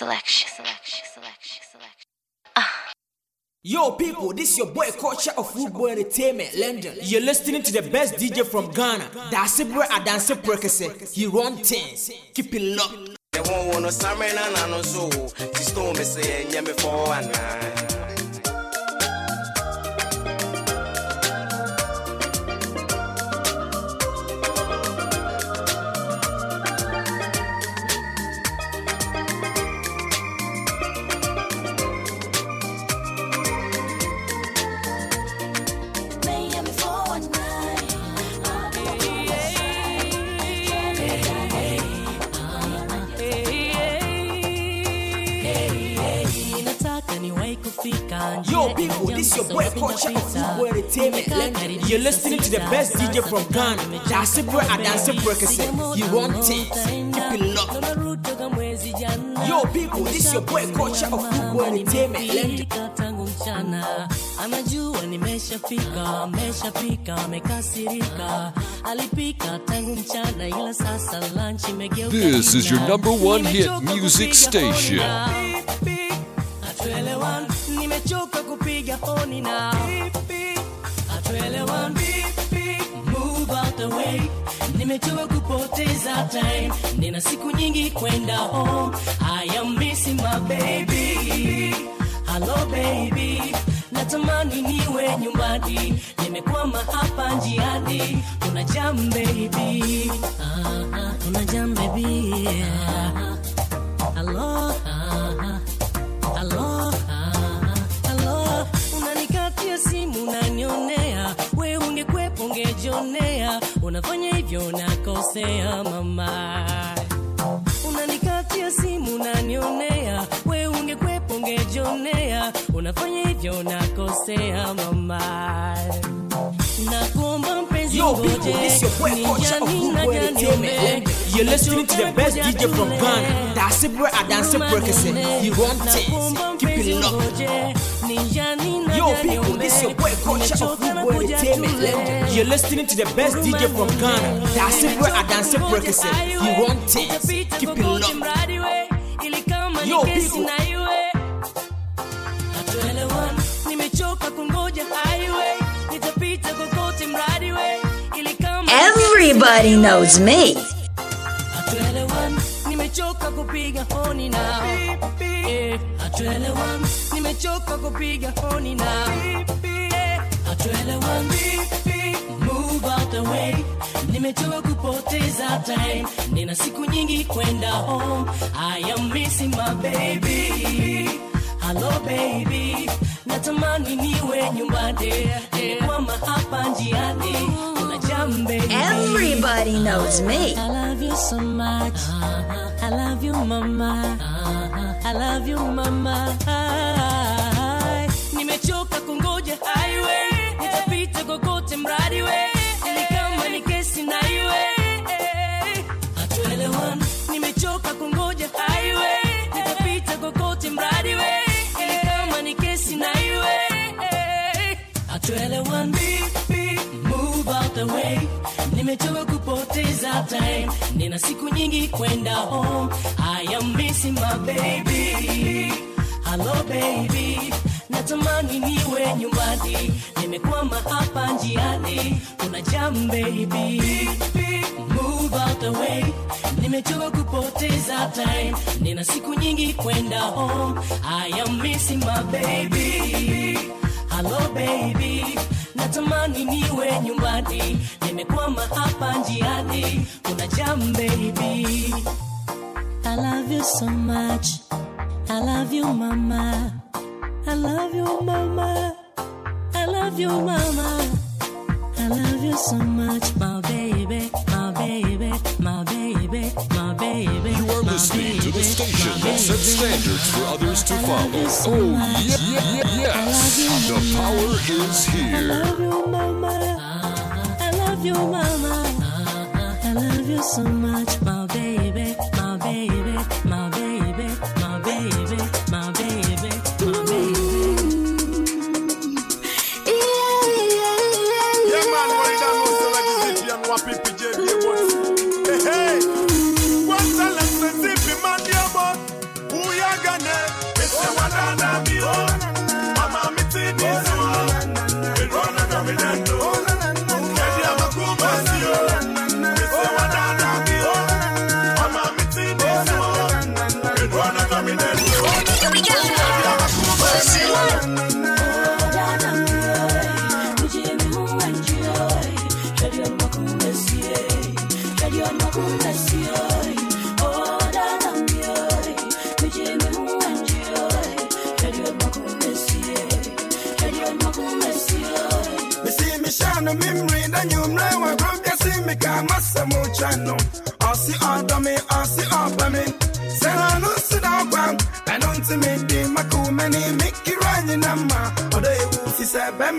selection, selection, selection, selection. Yo, people, this is your boy Culture of Football Entertainment, London. You're listening to the best DJ from Ghana. That's it, bro. I dance it, Prekese. He run things. Keep it locked. The one wanna summer and I know so. She stole me saying, yeah, me for one You're listening to the best DJ from Ghana. That's it, bro. I dance it, Prekese. He run. Keep it locked. Yo, people, this is your boy Culture of Football Entertainment, London. tangu anajua nimeshafika ameshapika amekasirika alipika tangu mchana ila sasa lunch imegeuka This is your number one hit music station. honi na- Hatuelewani, nimechoka kupiga honi na nimechoka kupoteza time. Nina siku nyingi kwenda home. I am missing my baby. Hello baby. Natamani niwe nyumbani. Nimekwama hapa njiani. Kuna jam baby. Ah, ah, kuna jam baby. Ah, hello? Hello unanikatia simu nanionea, we ungekwepo ungejionea unafanya hivyo nakosea mama. Unanikatia simu nanionea, we ungekwepo ungejionea unafanya hivyo nakosea mama. Nakuomba Yo, people, this your boy Culture of Football na oh, Entertainment, You're listening to the best DJ from Ghana. That's it, bro. I dance it, Prekese. You want things. Keep it locked. Yo, people, this your boy Culture of Football Entertainment. You're listening to the best DJ from Ghana. That's it, bro. I dance it, Prekese. You want things. Keep it locked. Yo, people. Nimechoka kungoja Everybody knows me. Eh, Eh, nimechoka kupoteza time. Nina siku nyingi kwenda home. I am missing my baby hello baby natamani niwe nyumbani nimekwama hapa njiani kuna jam baby Everybody knows me. I love you so much. I love you, mama. I love you, mama. Nimechoka kungoja nimechoka kupoteza time. Nina siku nyingi kwenda home. I am missing my baby. Hello baby. Natamani niwe nyumbani. Nimekwama hapa njiani. Kuna jam baby. Move out the way. Nimechoka kupoteza time. Nina siku nyingi kwenda home. I am missing my baby. Hello baby natamani niwe nyumbani. Nimekwama hapa njiani. Kuna jam baby. I love you so much. I love you mama. I love you mama. I love you mama. I love you so much my baby my baby my baby my baby listening to the station my that sets standards for others to follow. Oh, much. yeah, yeah, yes. The power is here. I here. love you, mama. I love you, mama. I love you so much,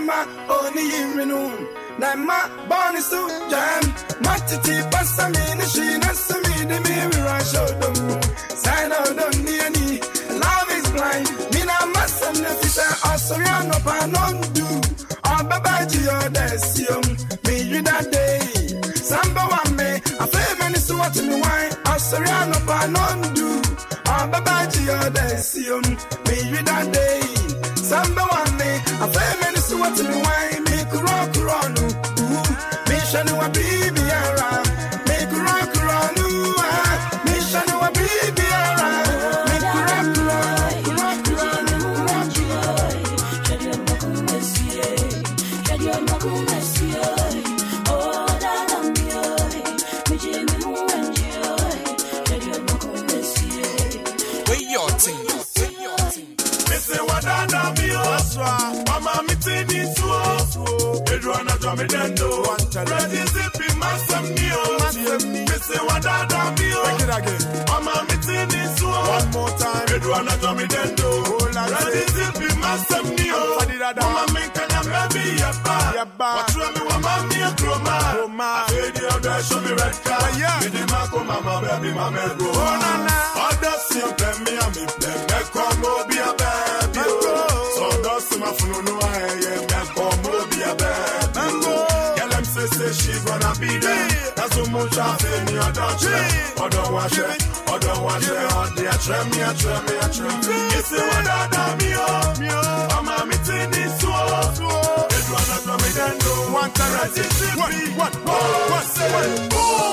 Bemma, only you na ma bani su jam. Matiti pasa mi ni shi na su mi di mi we run show them sign out don't need any love is blind. Me na masa na fita asori no pa non do on baba ji yo desium me you that day samba wa me fe me ni su what me wine asori no pa non do on baba ji yo desium me you that day samba wa me fe me ni su mama baby mama go. Odo si o play me and me play. Meko mo bi a baby o. So odo si ma funu no ayeye. Meko mo bi a baby o. Girl them say say she gonna be there. That's so much I feel me odo che. Odo wa she. Odo wa she. Odo ya tre me a tre me a tre. Isi wa da da mi o. Mama mi ti ni su o. Edu ana drum me dendo. One time. Ready to be. One, one, one, say. Oh.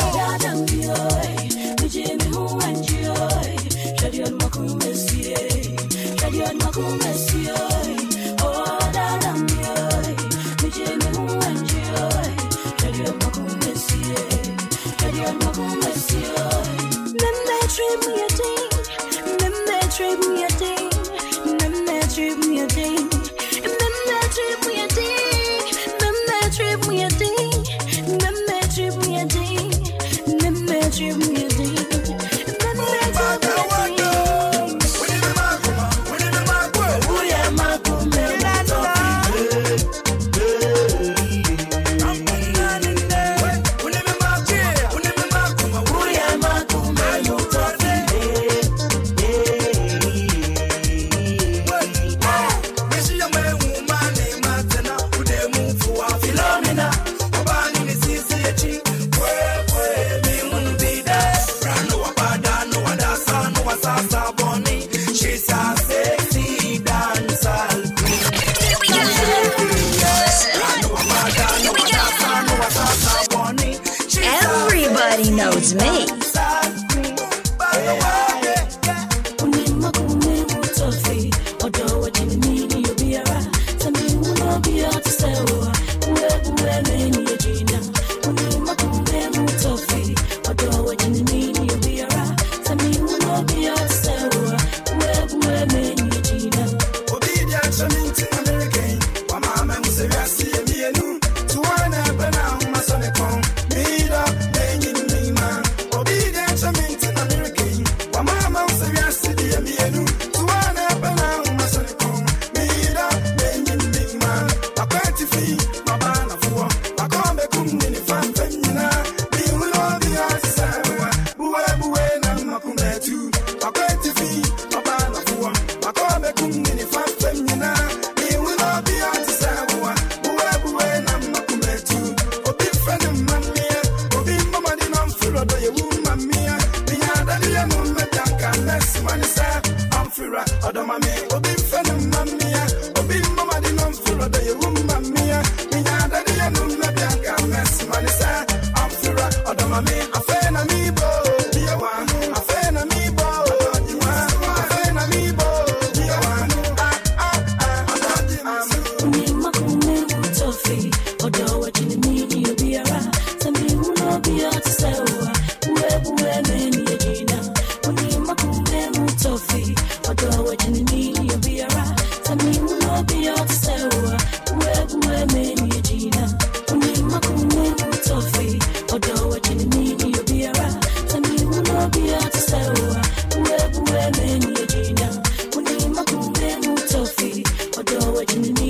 what you need.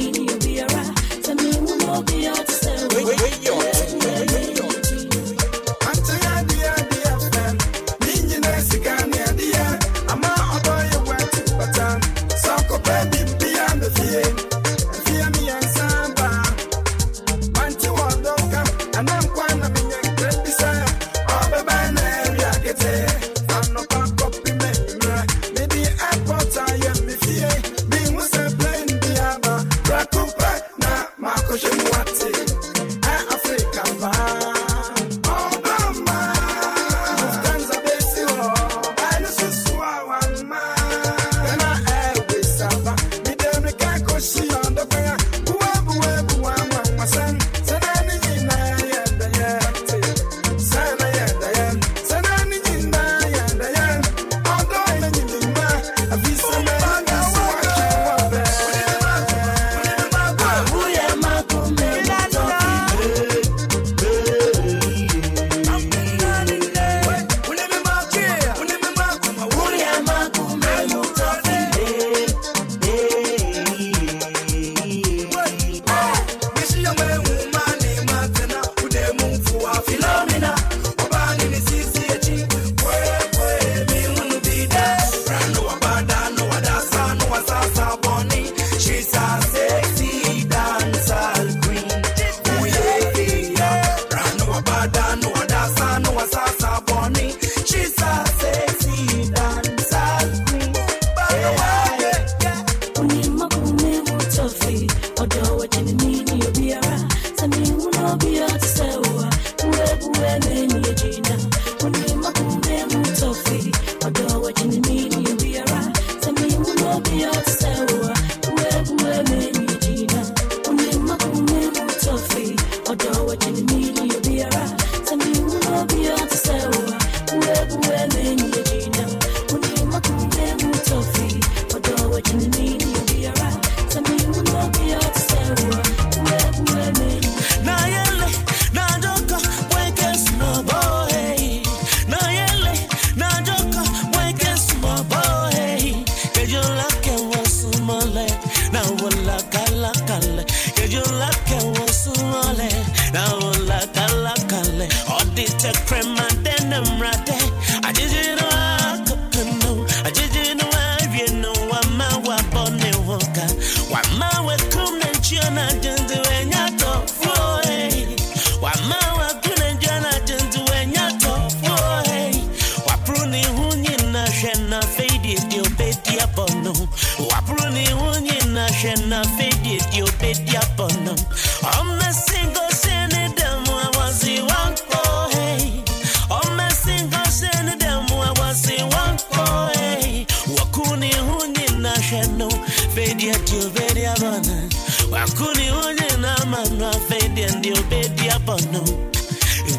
Fedia Diobedia Bana. Wakuni Wanya Namana Fedia Diobedia Bana.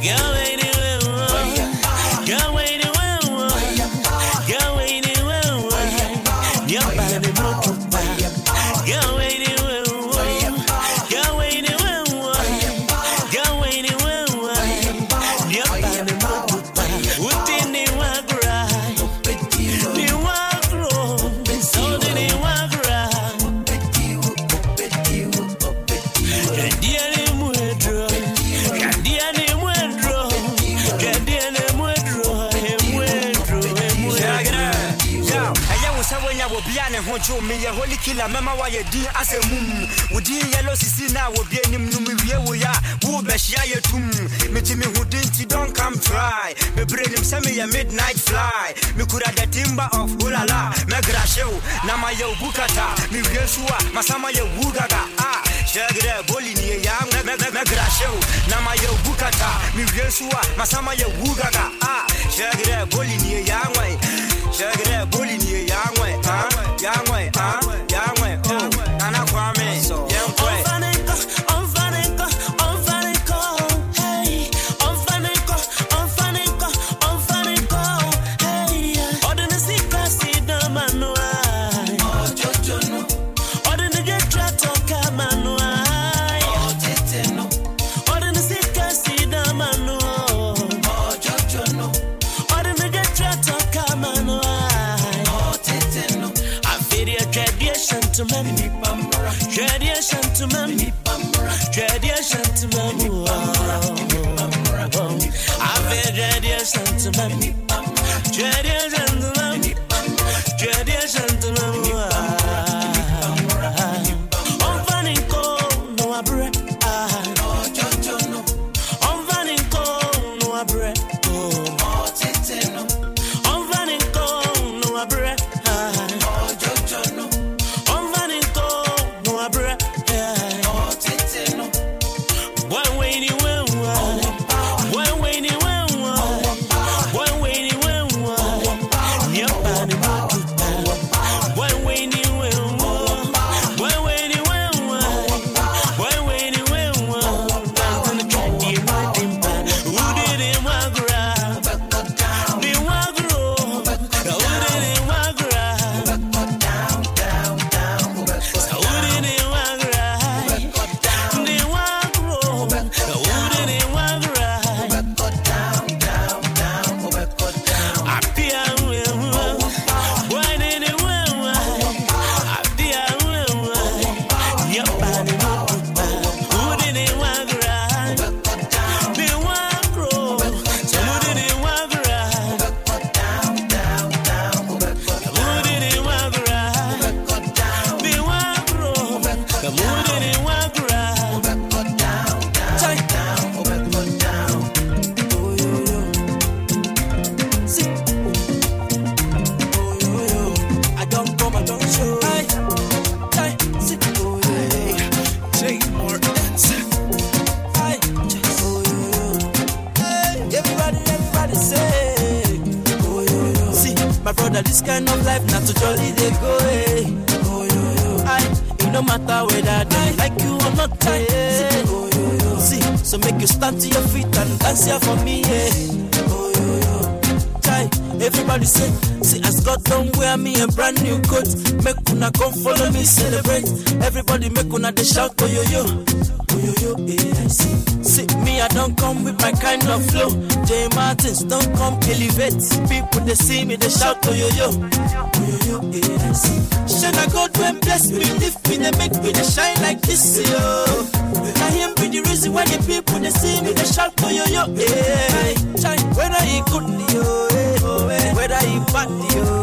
Go anywhere. Holy killer mɛma woayɛ din asɛ mum. Wo din yɛlo sisi no a wɔbi anim no mewie wo yɛ a wobɛhyia yɛ tum mete me ho din nti don't come try. Bebree nim sɛ meyɛ midnight fly. Mekura the timber of olala mɛgra hyew na mayɛ wo bukata mewie so a masa mayɛ wu gaga ah, hyɛg dɛ boli nie ya mɛgra hyew na mayɛ wo bukata mewie so a masa mayɛ wu gaga ah, hyɛg dɛ boli nie ya hyɛg dɛ boli nie ya ŋwɛn ah, ya ŋwɛn ah, ya who wear me a brand new coat. Make una come follow me celebrate. Everybody make una they shout oh yo yo, yo yo. Yeah, see. See me I don't come with my kind of flow. J Martins don't come elevate. People they see me they shout oh yo yo, yo yo. Yeah, I see. Shine a God when bless me, lift me, they make me they shine like this yo. I him be the reason why the people they see me they shout oh yo yo. Yeah, shine whether he good yo, eh, oh, eh, whether he bad yo.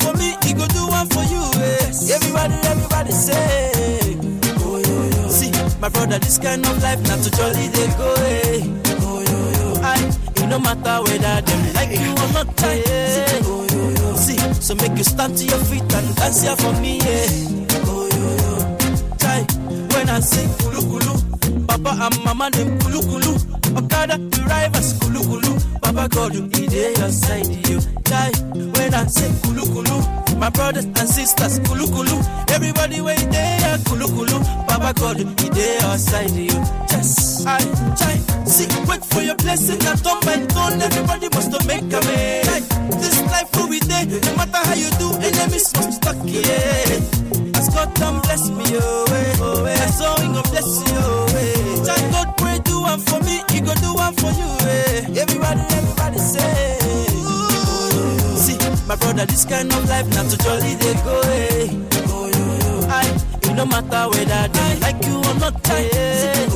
For me, he go do one for you. Eh. Everybody, everybody say. Oh, yo, yo. See, my brother, this kind of life not to jolly they go. Eh. Oh, yo, yo. I, it no matter whether them like you or not. Eh. Oh, yo, yo. See, so make you stand to your feet and dance here for me. Eh. Oh, yo, yo. Chai, when I say kulu kulu, Papa and Mama them kulu kulu. Okada, you rivals kulu kulu. Papa God, you eat your side, you die. When I say kulu kulu, My brothers and sisters, kulu kulu. Everybody wait there, kulu kulu. Baba God, he there outside you. Yes, I try. See, wait for your blessing. I turn by turn. Everybody must to make a way. This life will be there. No matter how you do, enemies must stuck yeah. God done bless me, oh, eh, oh, eh. I saw him gonna bless you, oh, eh. Thank God, pray, do one for me, he go do one for you, eh. Everybody, everybody say, See, my brother, this kind of life, not to jolly they go, eh. I, it no matter whether they like you or not, eh.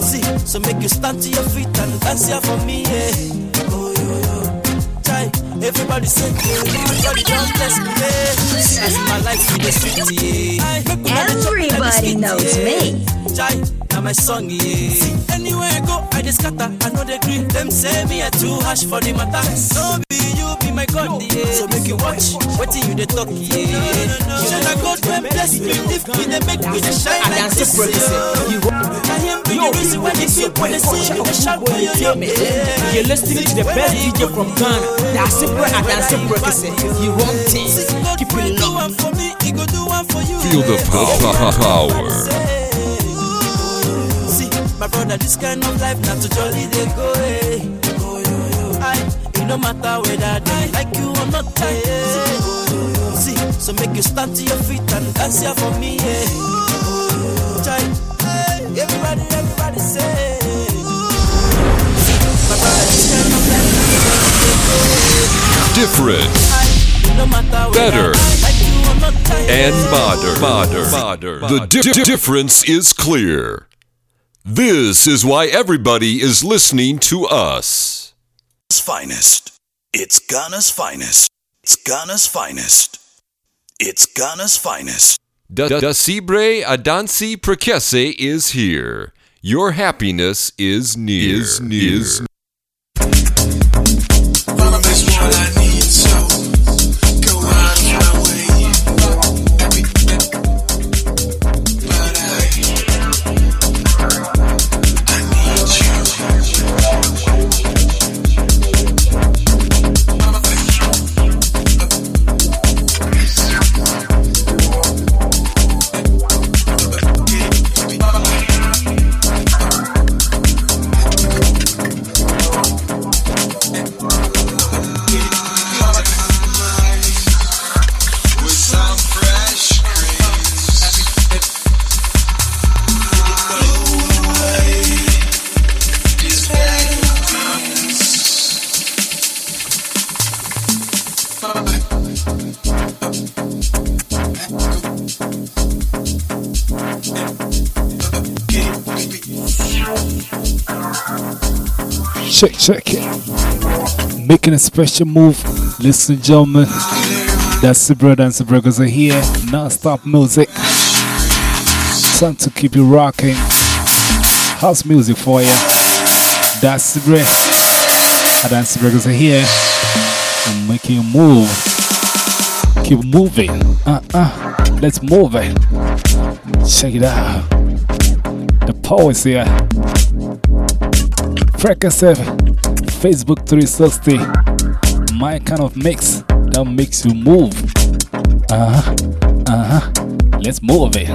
See, so make you stand to your feet and dance here for me, eh. Try, everybody say, everybody don't bless me, my life in the street, yeah. Make una dey chop, una dey Everybody knows me. Chai, now my song, yeah. Anywhere I go, I just scatter, I know they green. Them say me a too harsh for the matter. So be you, my God, yeah. So make you watch, waiting you they talk, yeah. Should I God when bless me, lift me, they make me they shine I like dance this, to break yeah. You I him be Yo, the reason why they this people your they boy see me, they Culture shout of for you, Entertainment. yeah. You're listening to the best DJ from Ghana. That's it, bro. I dance to break You want things? Keep it locked. Feel the power. My brother, this kind of life not to jolly they go. Eh. No matter whether they like you or not. Eh. See, so make you stand to your feet and dance here for me. Eh, everybody, everybody say. Different Better. and modern. Modern. modern. The di- difference is clear. This is why everybody is listening to us. Finest. It's Ghana's finest. It's Ghana's finest. It's Ghana's finest. Da Da Cibre Adansi Prekese is here. Your happiness is near. Is near. Is Check, Making a special move, Listen, gentlemen. That's the brother and the brothers are here. Non-stop music. Time to keep you rocking. House music for you. That's the bread. And the brothers are here. I'm making a move. Keep moving. Uh-uh. Let's move it. Check it out. The power is here. 7, Facebook 360. My kind of mix that makes you move. Uh huh. Uh huh. Let's move it.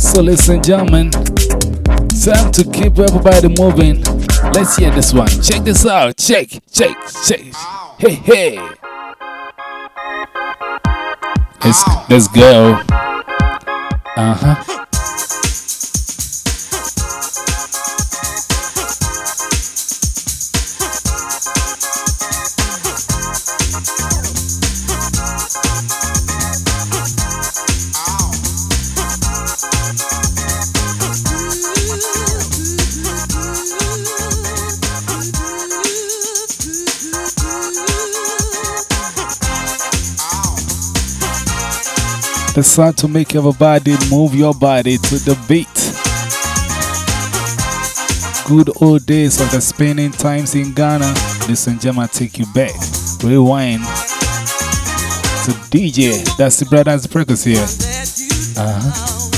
So, and gentlemen, time to keep everybody moving. Let's hear this one. Check this out. Check, check, check. Hey, hey. Let's, let's go. Uh huh. It's time to make everybody move your body to the beat. Good old days of the spinning times in Ghana. Listen, gentlemen, take you back. Rewind to DJ. That's the brothers Prekese here. Uh huh.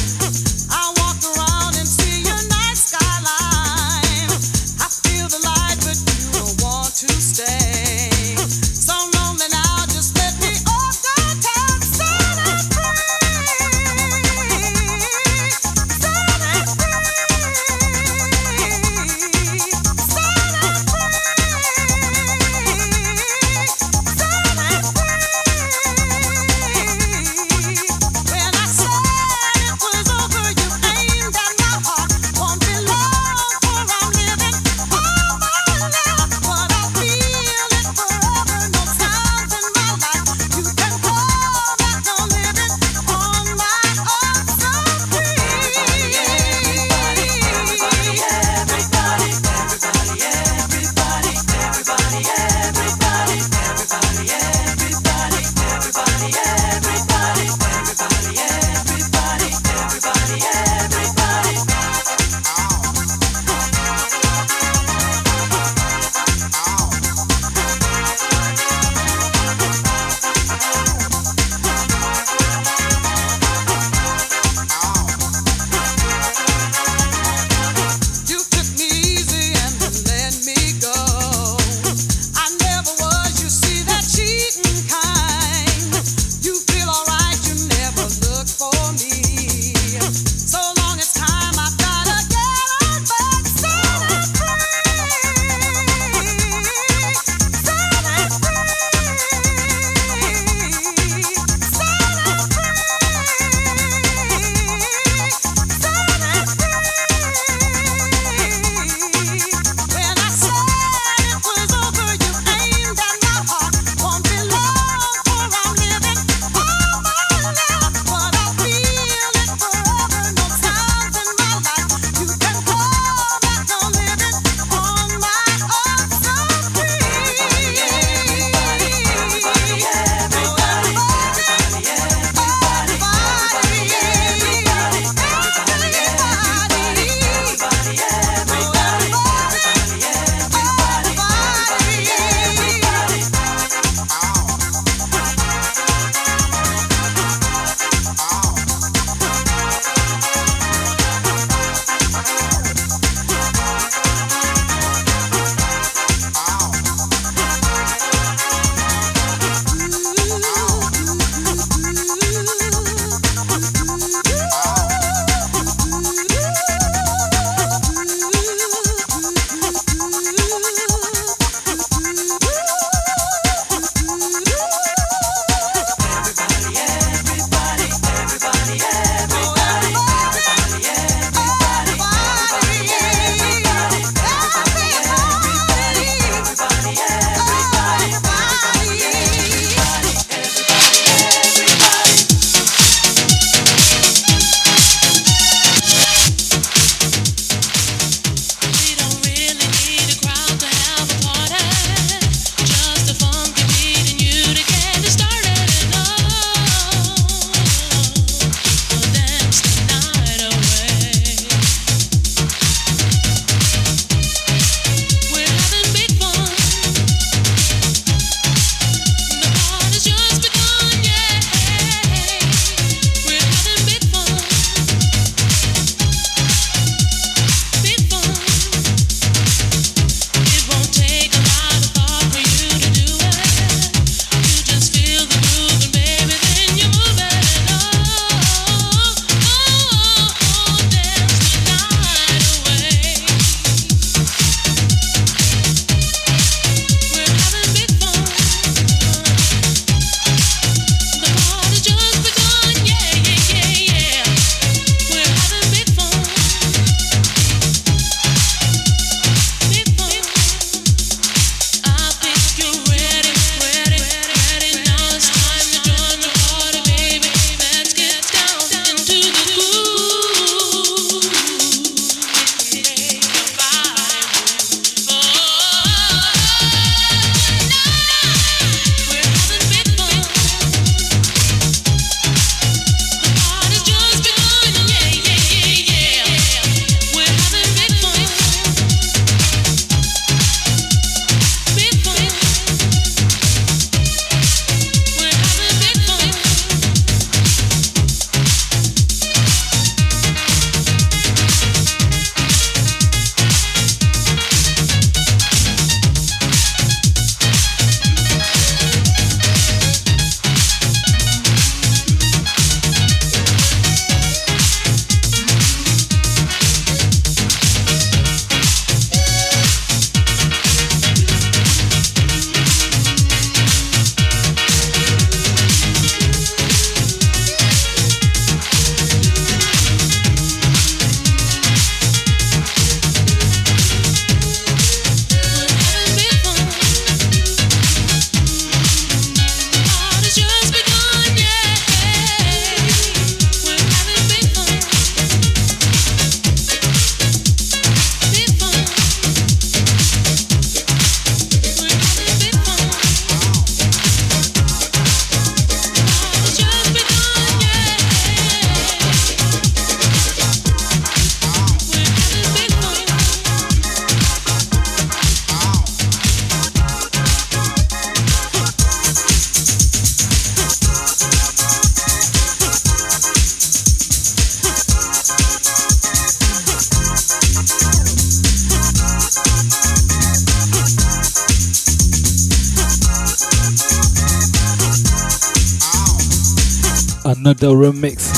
Another remix.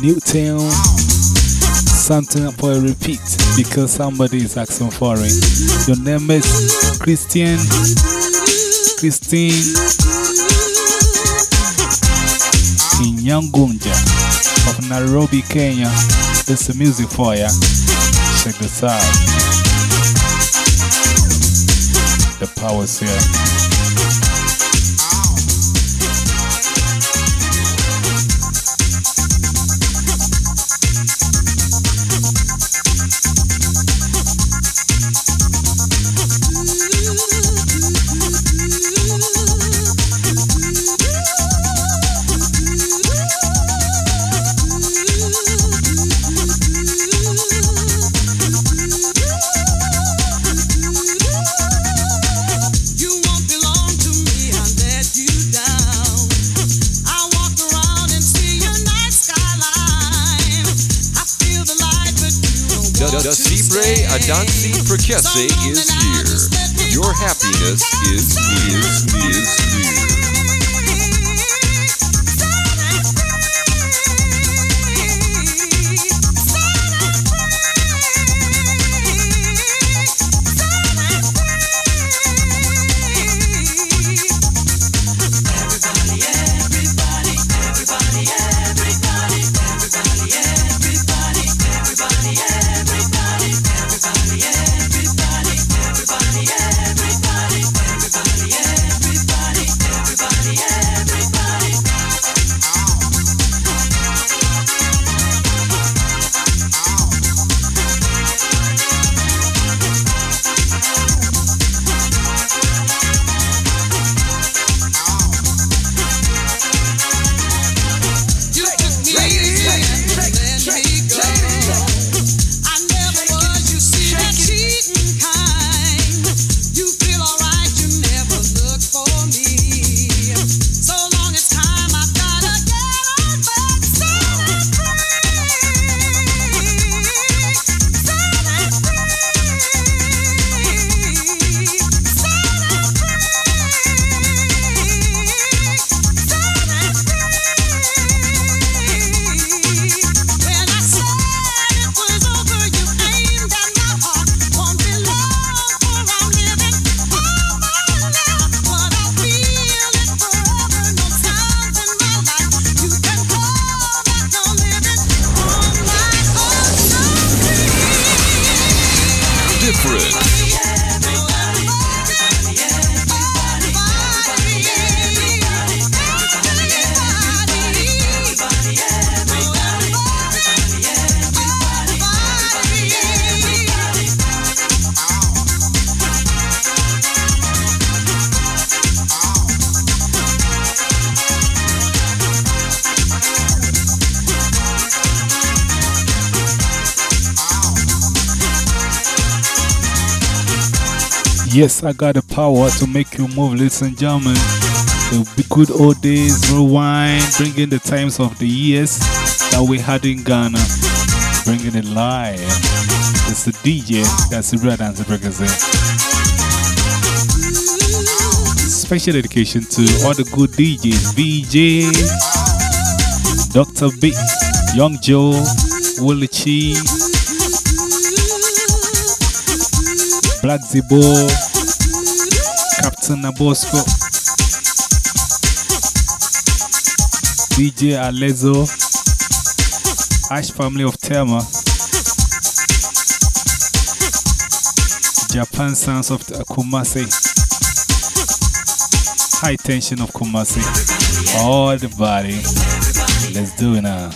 New tune. Something for a repeat because somebody is asking for it. Your name is Christian. Christine Inyangunja of Nairobi, Kenya. This is music for ya. Check this out. The power's here. Da Cibre Adansi Prekese is here. Your happiness is is is near. Yes, I got the power to make you move, ladies and gentlemen. The b- good old days, rewind, bringing the times of the years that we had in Ghana, bringing it live. It's the DJ, that's the Red Answer Breakers. Special dedication to all the good DJs, VJ, Dr. B, Young Joe, Willie Chi, Black Zibo, Captain Nabosco, DJ Alezo, Ash family of Thelma, Japan Sounds of Kumasi, High Tension of Kumasi, all the body. Let's do it now.